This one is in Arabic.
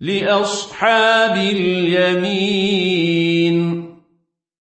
لأصحاب اليمين.